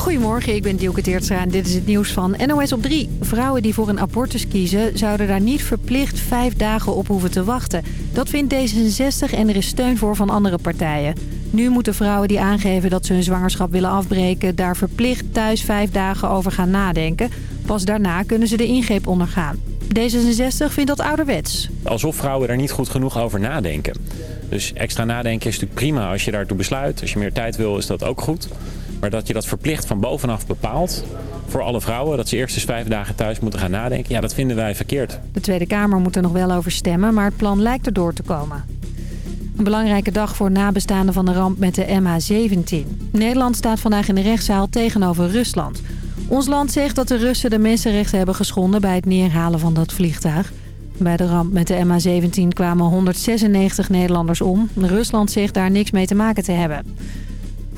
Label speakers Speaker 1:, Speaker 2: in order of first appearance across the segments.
Speaker 1: Goedemorgen, ik ben Dielke Teertstra en dit is het nieuws van NOS op 3. Vrouwen die voor een abortus kiezen zouden daar niet verplicht vijf dagen op hoeven te wachten. Dat vindt D66 en er is steun voor van andere partijen. Nu moeten vrouwen die aangeven dat ze hun zwangerschap willen afbreken... daar verplicht thuis vijf dagen over gaan nadenken. Pas daarna kunnen ze de ingreep ondergaan. D66 vindt dat ouderwets.
Speaker 2: Alsof vrouwen er niet goed genoeg over nadenken. Dus extra nadenken is natuurlijk prima als je daartoe besluit. Als je meer tijd wil is dat ook goed. Maar dat je dat verplicht van bovenaf bepaalt voor alle vrouwen... dat ze eerst eens vijf dagen thuis moeten gaan nadenken... ja, dat vinden wij verkeerd.
Speaker 1: De Tweede Kamer moet er nog wel over stemmen, maar het plan lijkt erdoor te komen. Een belangrijke dag voor nabestaanden van de ramp met de MH17. Nederland staat vandaag in de rechtszaal tegenover Rusland. Ons land zegt dat de Russen de mensenrechten hebben geschonden... bij het neerhalen van dat vliegtuig. Bij de ramp met de MH17 kwamen 196 Nederlanders om. Rusland zegt daar niks mee te maken te hebben.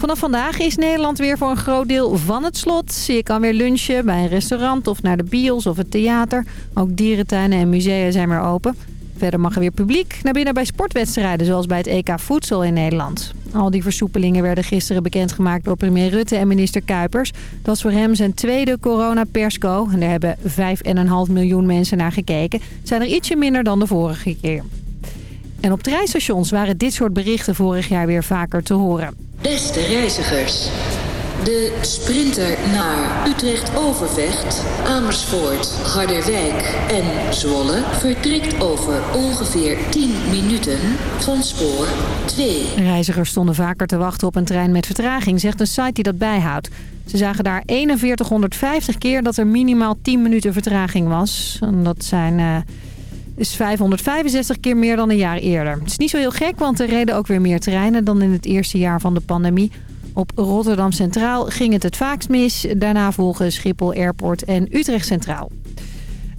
Speaker 1: Vanaf vandaag is Nederland weer voor een groot deel van het slot. Je kan weer lunchen bij een restaurant of naar de bios of het theater. Ook dierentuinen en musea zijn weer open. Verder mag er weer publiek naar binnen bij sportwedstrijden... zoals bij het EK Voedsel in Nederland. Al die versoepelingen werden gisteren bekendgemaakt door premier Rutte en minister Kuipers. Dat is voor hem zijn tweede corona-persco. En daar hebben 5,5 miljoen mensen naar gekeken. Zijn er ietsje minder dan de vorige keer. En op treinstations waren dit soort berichten vorig jaar weer vaker te horen.
Speaker 3: Beste reizigers, de sprinter naar Utrecht-Overvecht, Amersfoort, Harderwijk en Zwolle vertrekt over ongeveer 10 minuten van spoor 2.
Speaker 1: Reizigers stonden vaker te wachten op een trein met vertraging, zegt een site die dat bijhoudt. Ze zagen daar 4150 keer dat er minimaal 10 minuten vertraging was. En dat zijn... Uh, is 565 keer meer dan een jaar eerder. Het is niet zo heel gek, want er reden ook weer meer treinen dan in het eerste jaar van de pandemie. Op Rotterdam Centraal ging het het vaakst mis. Daarna volgen Schiphol Airport en Utrecht Centraal.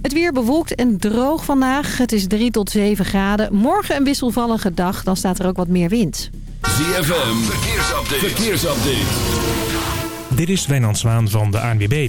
Speaker 1: Het weer bewolkt en droog vandaag. Het is 3 tot 7 graden. Morgen een wisselvallige dag, dan staat er ook wat meer wind.
Speaker 4: ZFM, verkeersupdate. verkeersupdate.
Speaker 5: Dit is Wijnand Zwaan van de ANWB.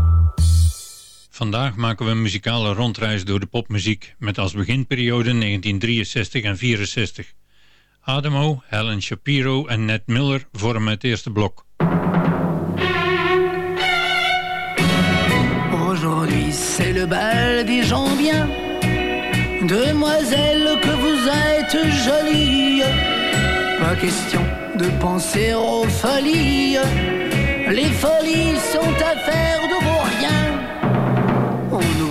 Speaker 6: Vandaag maken we een muzikale rondreis door de popmuziek met als beginperiode 1963 en 64. Adamo, Helen Shapiro en Ned Miller vormen het eerste blok.
Speaker 7: Aujourd'hui c'est le bal des gens bien Demoiselle que vous êtes jolie Pas question de penser aux folies Les folies sont affaires de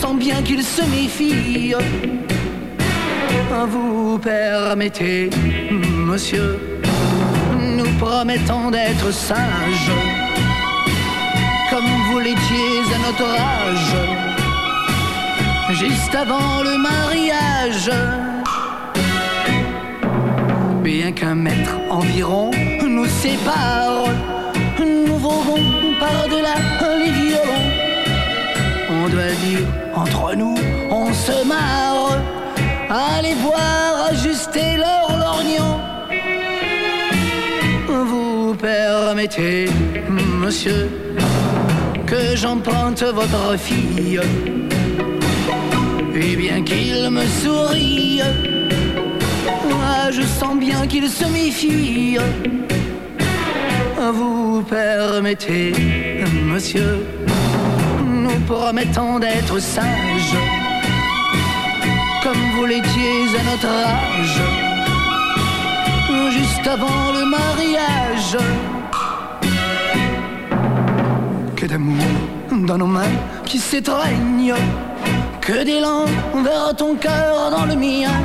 Speaker 7: sens bien qu'il se méfie. Vous permettez, monsieur, nous promettons d'être sages, comme vous l'étiez à notre âge, juste avant le mariage. Bien qu'un mètre environ nous sépare, nous volons par-delà on doit dire entre nous, on se marre. Allez voir ajuster leur lorgnon. Vous permettez, monsieur, que j'emprunte votre fille. Et bien qu'il me sourie. Ah, je sens bien qu'il se méfie. Vous permettez, monsieur, nous promettons d'être sages, comme vous l'étiez à notre âge, juste avant le mariage. Que d'amour dans nos mains qui s'étreignent, que d'élan vers ton cœur dans le mien.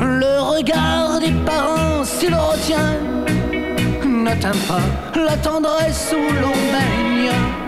Speaker 7: Le regard des parents, s'il retient, n'atteint pas la tendresse où l'on baigne.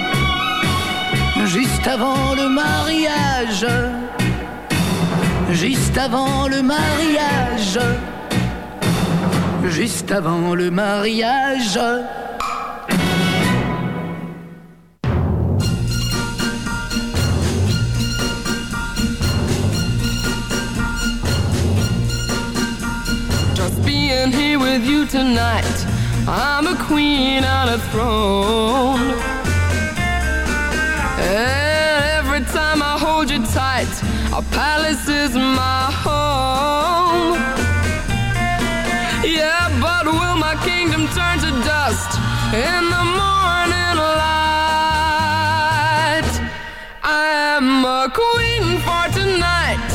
Speaker 7: juste avant le mariage, juste avant le mariage, juste avant le mariage.
Speaker 8: Just being here with you tonight. I'm a queen on a throne. A palace is my home. Yeah, but will my kingdom turn to dust in the morning light? I am a queen for tonight.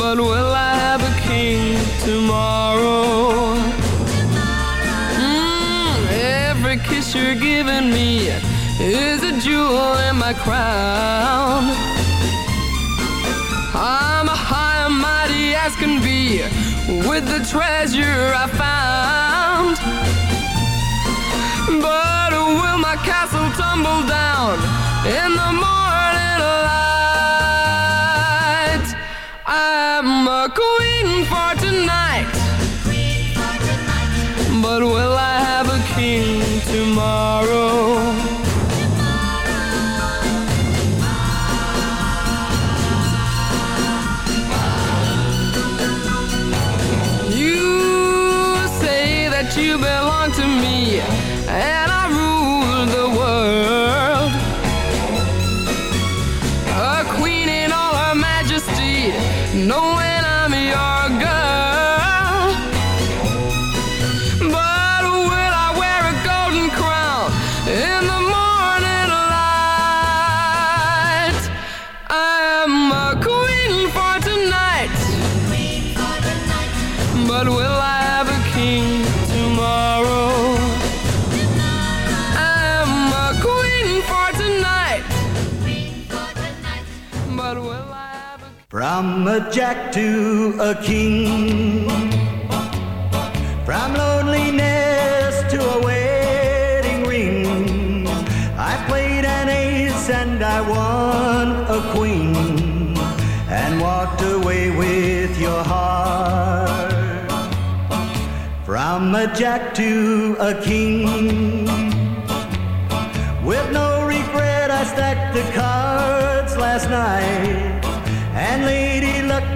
Speaker 8: But will I have a king tomorrow? Mm, every kiss you're giving me is a jewel in my crown. I'm high and mighty as can be with the treasure I found. But will my castle tumble down in the morning light? I'm a queen for tonight.
Speaker 9: Jack to a king. From loneliness to a wedding ring. I played an ace and I won a queen. And walked away with your heart. From a jack to a king. With no regret, I stacked the cards last night. And Luck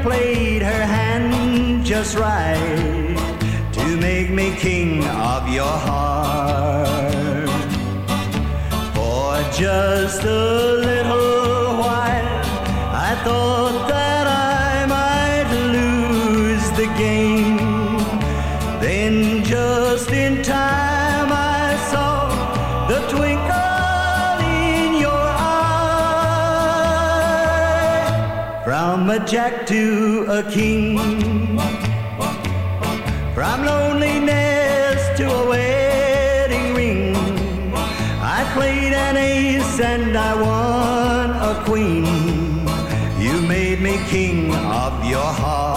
Speaker 9: played her hand just right to make me king of your heart. For just a little From a jack to a king. From loneliness to a wedding ring. I played an ace and I won a queen. You made me king of your heart.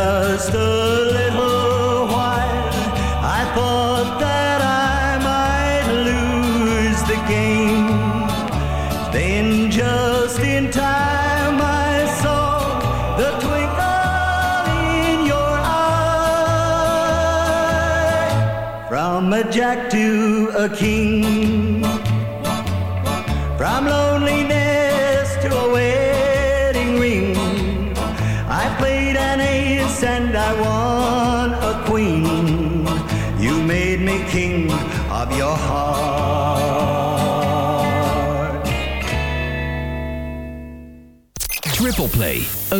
Speaker 9: Just a little while, I thought that I might lose the game. Then, just in time, I saw the twinkle in your eye. From a jack to a king,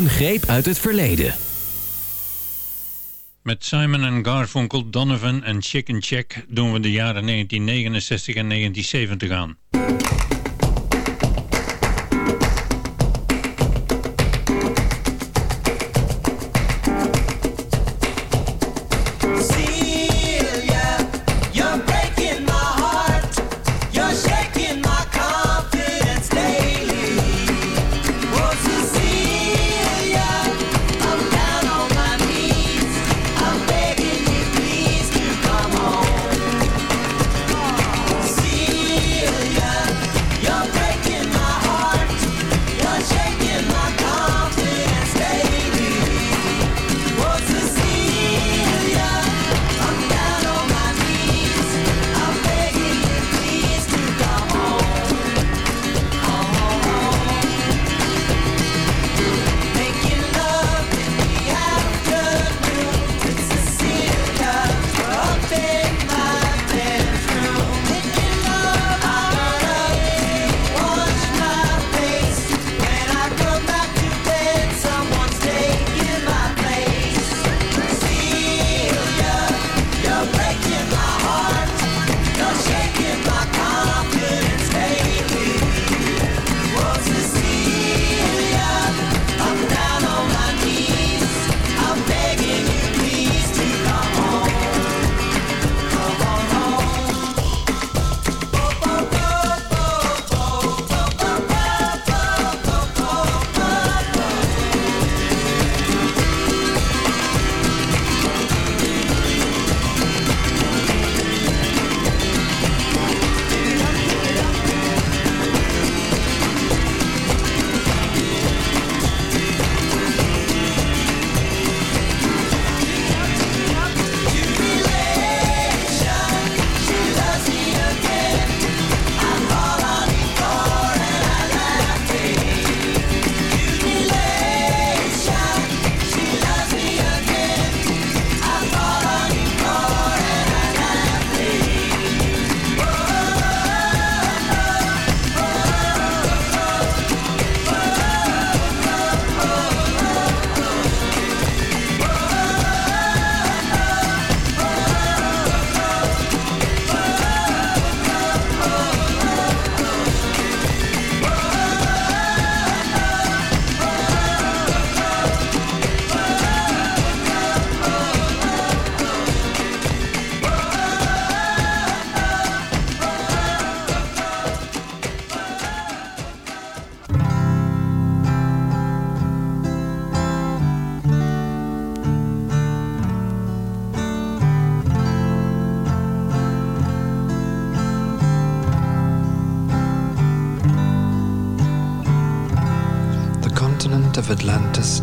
Speaker 10: Greep uit het verleden.
Speaker 6: Met Simon Garfunkel, Donovan en Chicken Check doen we de jaren 1969 en 1970 aan.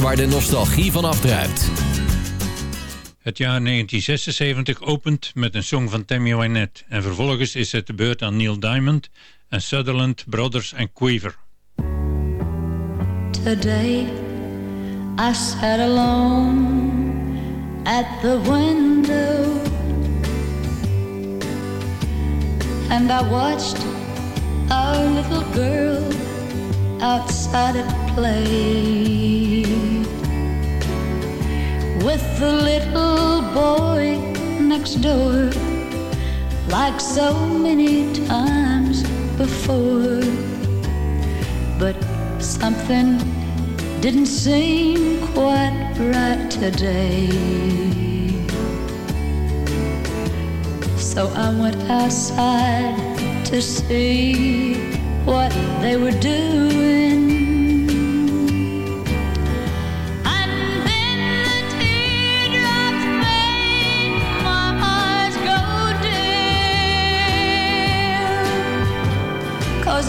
Speaker 10: Waar de nostalgie van afdruipt.
Speaker 6: Het jaar 1976 opent met een song van Tammy Wynette en vervolgens is het de beurt aan Neil Diamond en Sutherland Brothers en Quiver.
Speaker 11: Today I sat alone at the window and I watched our little girl outside at play with the little boy next door like so many times before but something didn't seem quite right today. So I went outside to see what they were doing.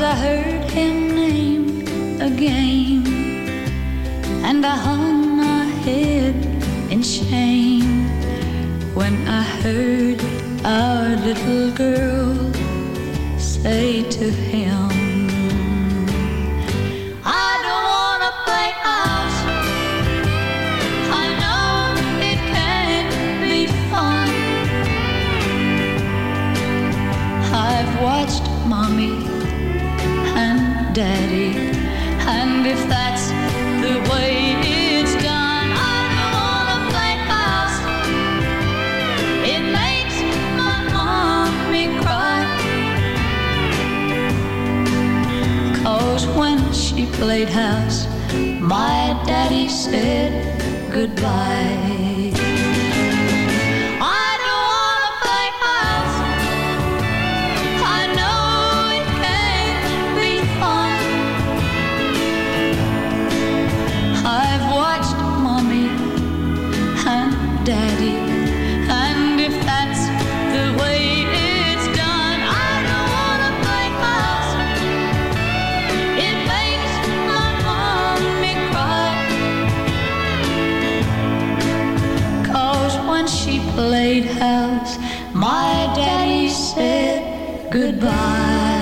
Speaker 11: I heard him name again. And I hung my head in shame when I heard our little girl say to him, played house, my daddy said goodbye. When house, my daddy said goodbye.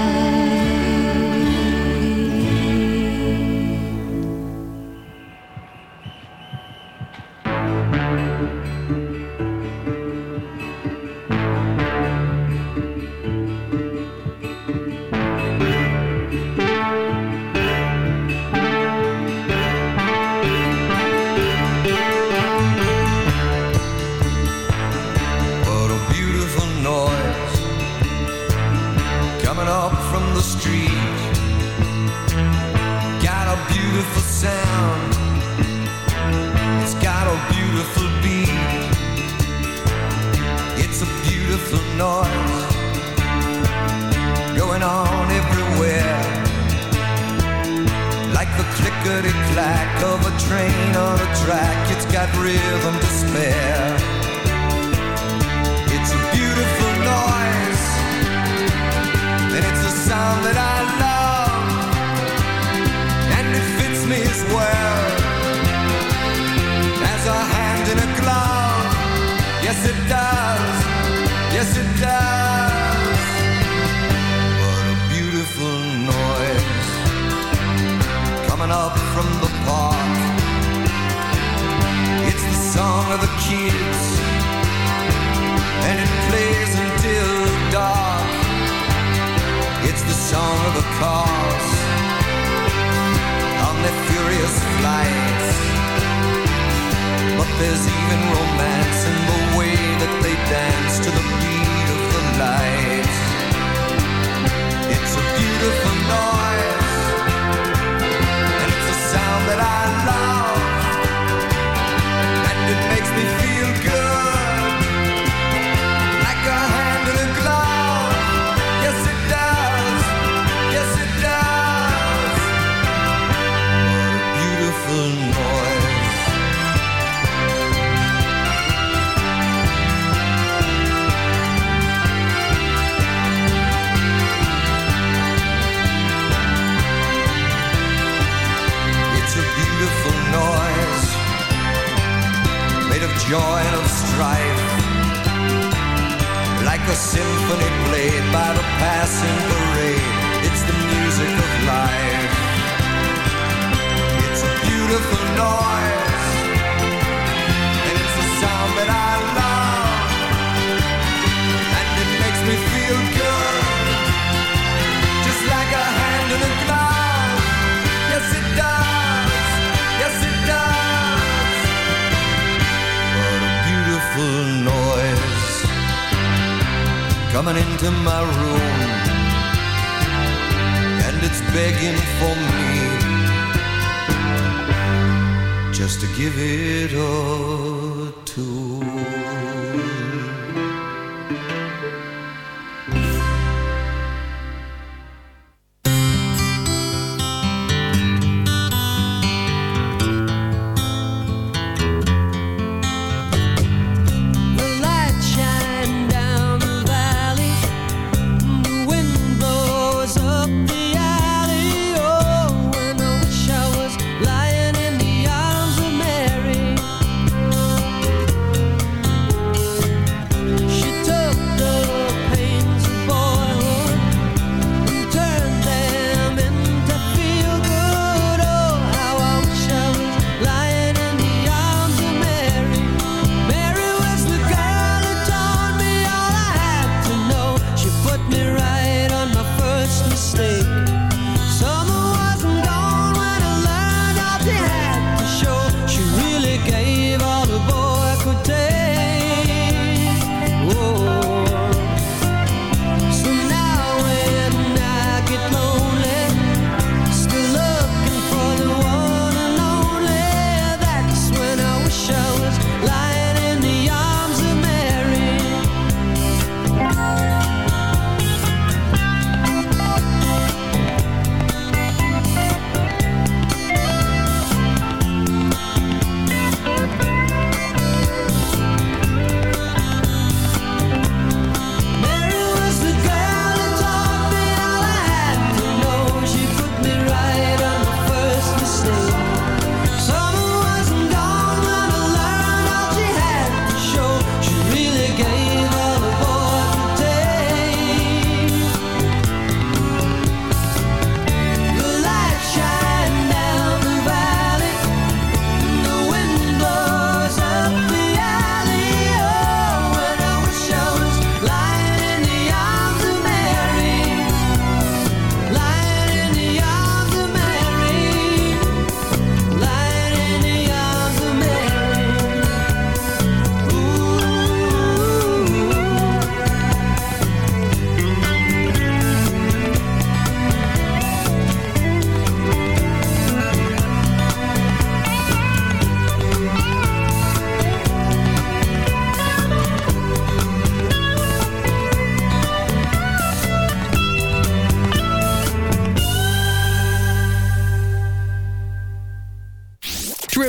Speaker 12: song of on their furious flights. But there's even romance in the way that they dance.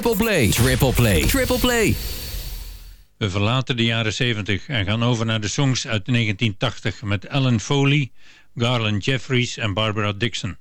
Speaker 10: Triple Play. Triple Play. Triple Play.
Speaker 11: We verlaten de jaren 70 en gaan over naar de songs uit 1980 met Alan Foley, Garland Jeffries en Barbara Dixon.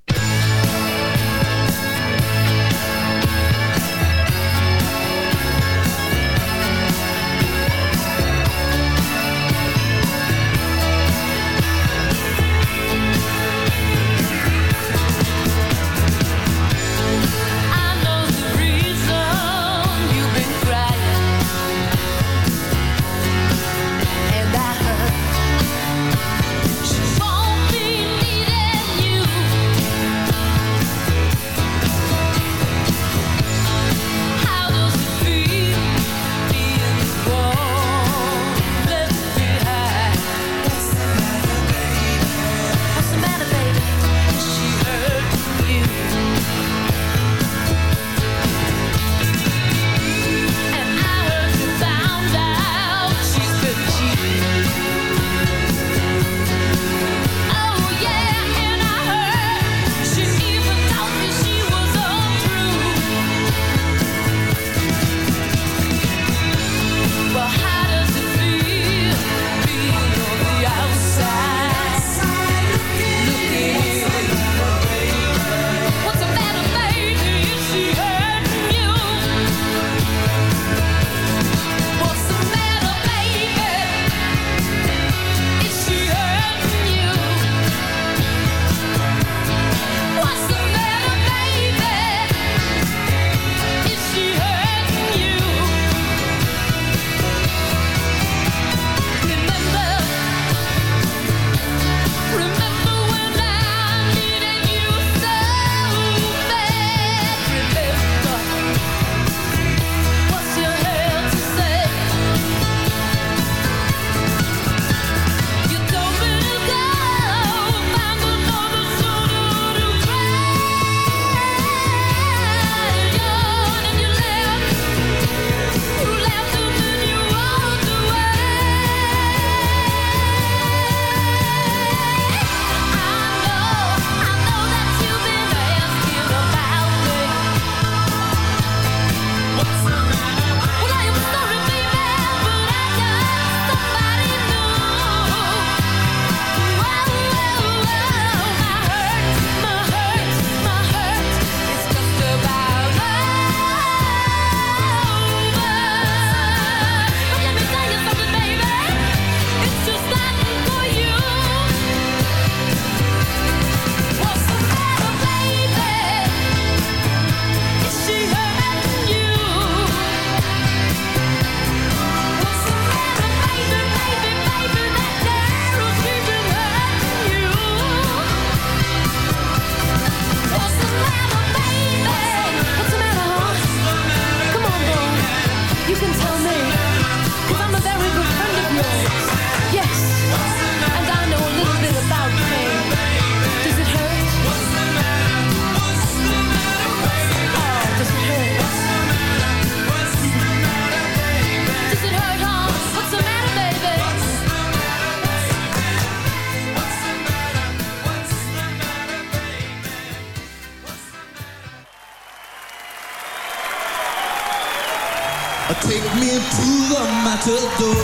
Speaker 13: to
Speaker 14: door.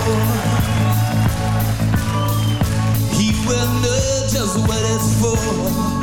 Speaker 14: He will know just what it's for.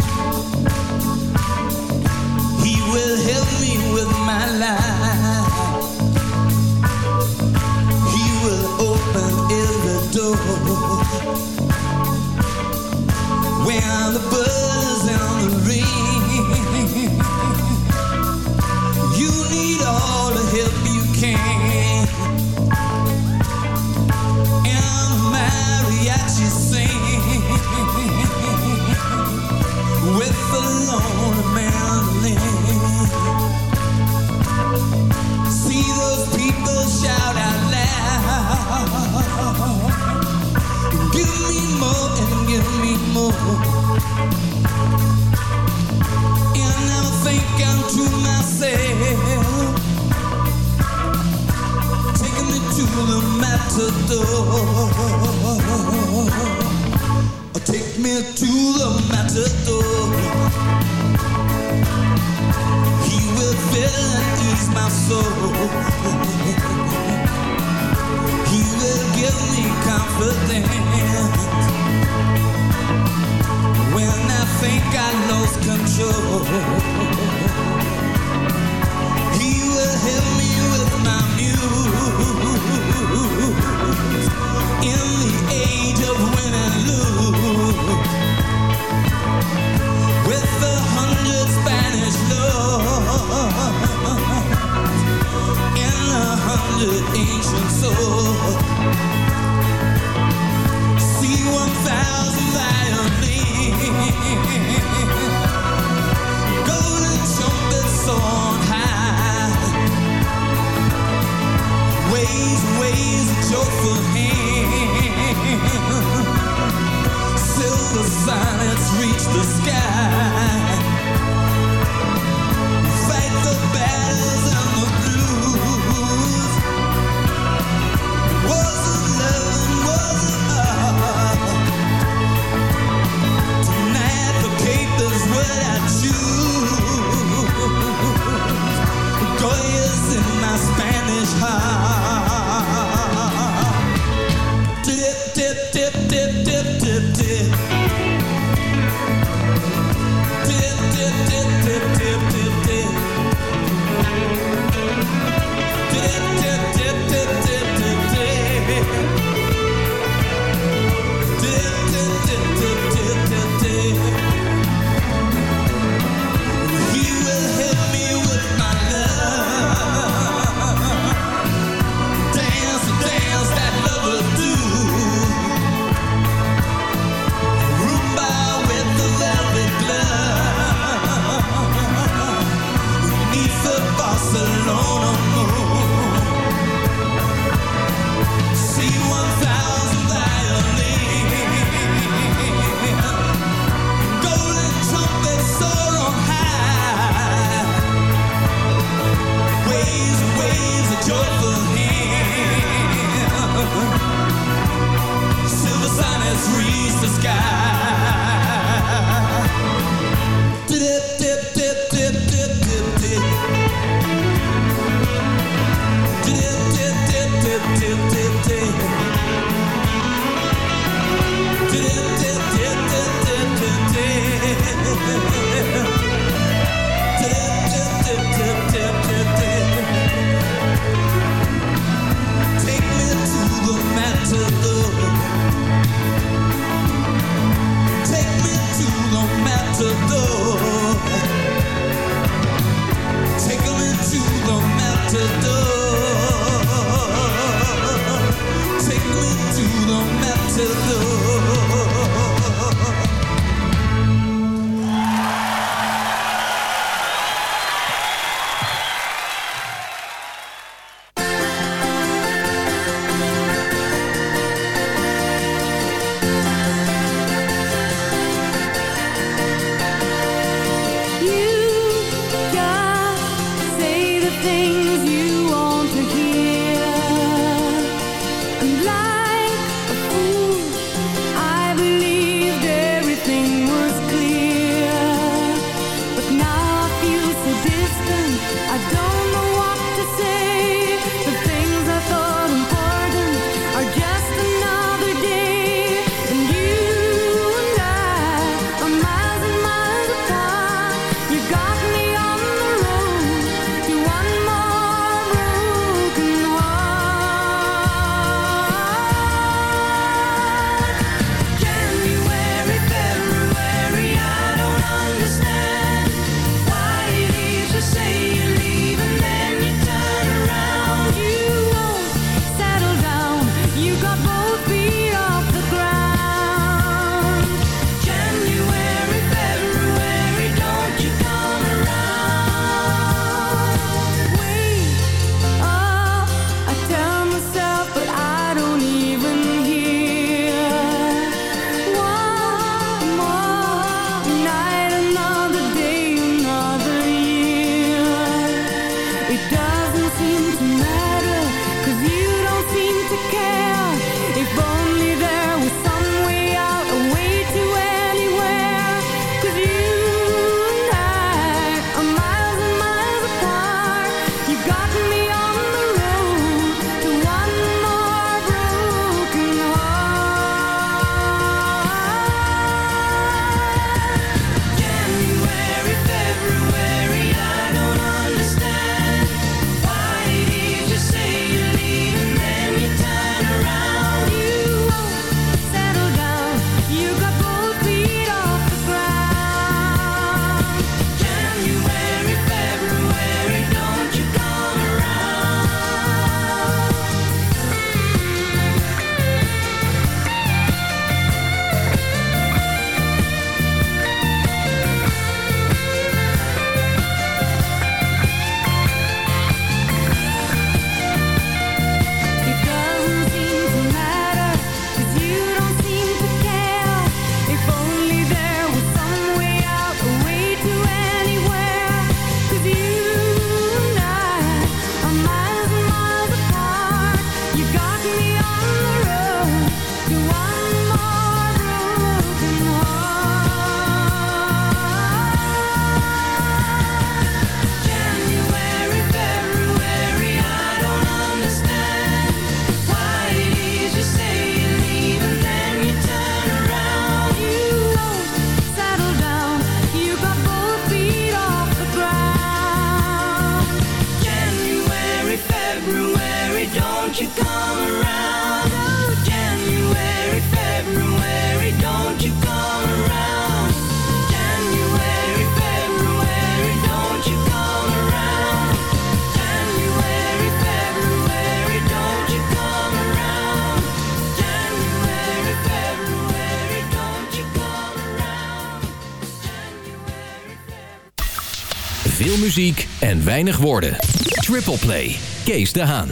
Speaker 10: weinig woorden. Triple Play. Kees de Haan.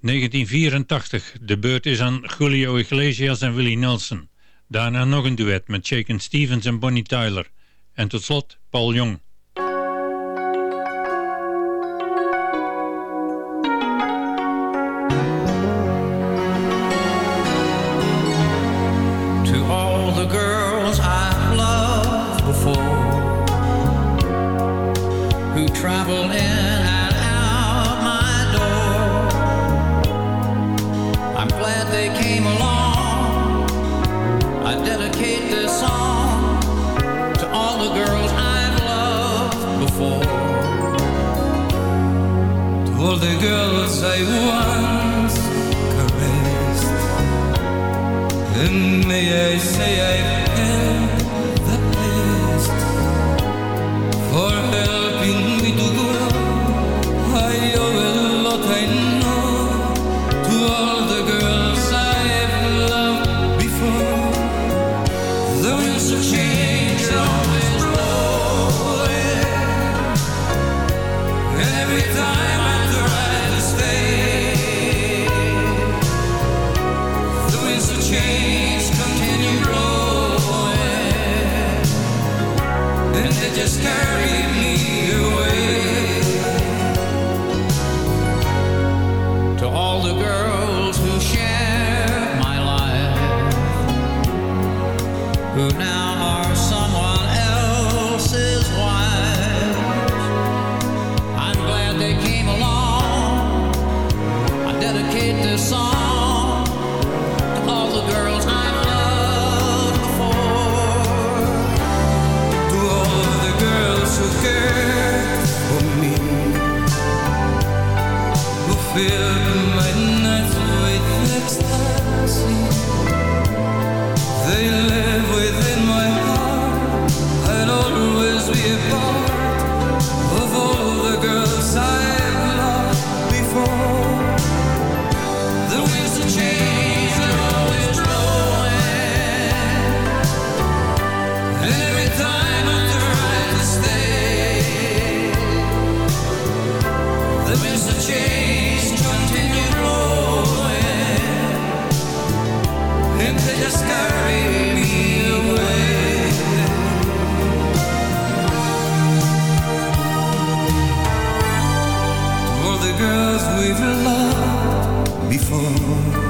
Speaker 15: 1984. De beurt is aan Julio Iglesias en Willie Nelson. Daarna nog een duet met Shaken Stevens en Bonnie Tyler. En tot slot Paul
Speaker 16: Jong. May I say I
Speaker 17: can. for.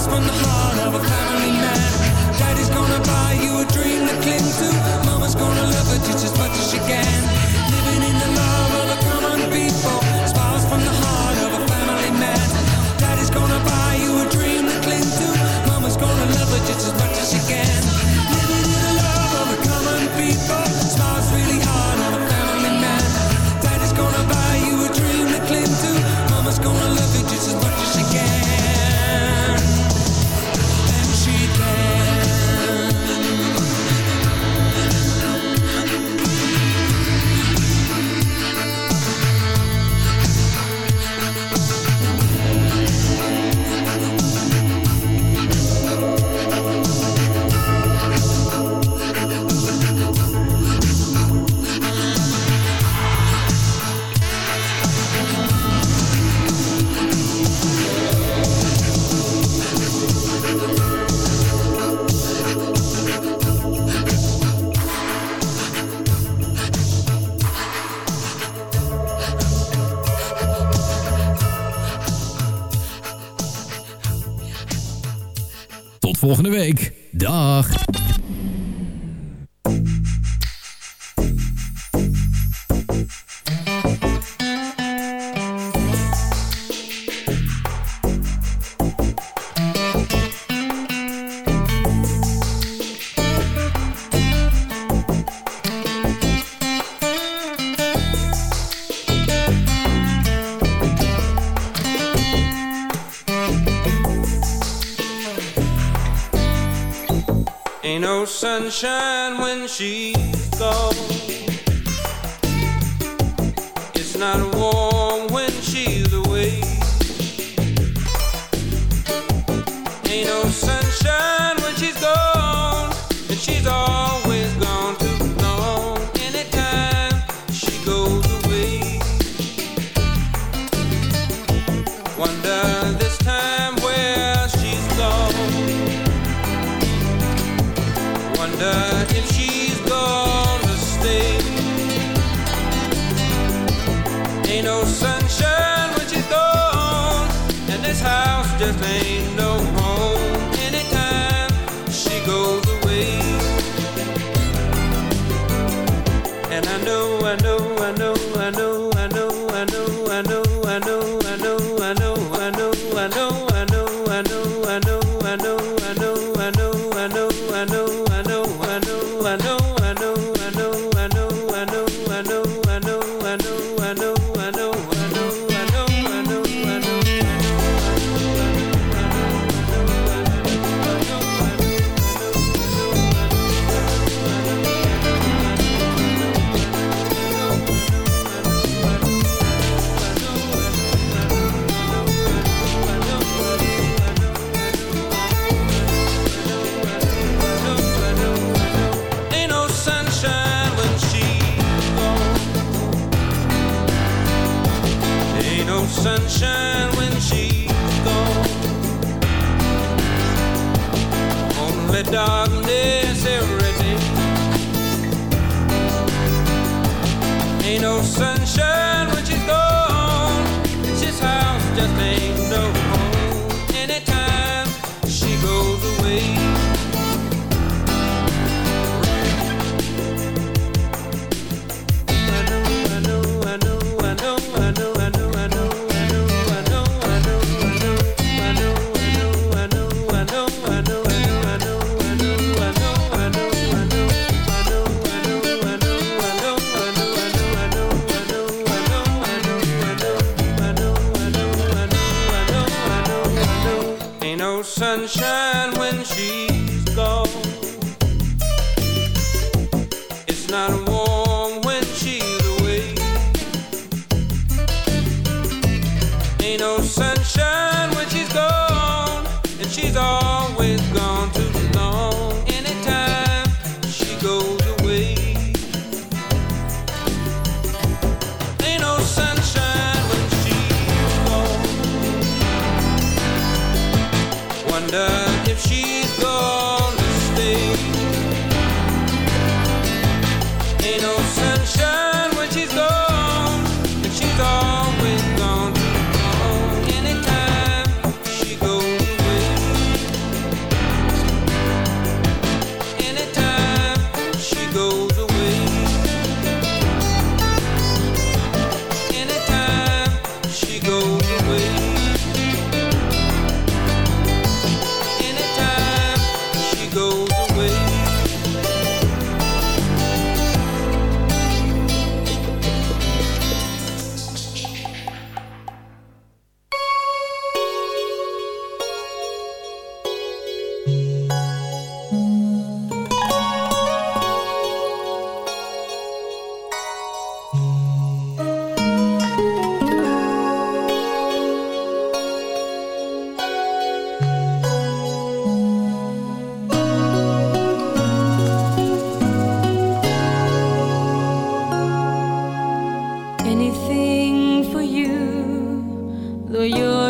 Speaker 17: Smiles from the heart
Speaker 10: week.
Speaker 18: sunshine when she's gone. It's not warm when she's away. Ain't no sunshine when she's gone, and she's always gone too long. Anytime she goes away, wonder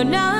Speaker 18: not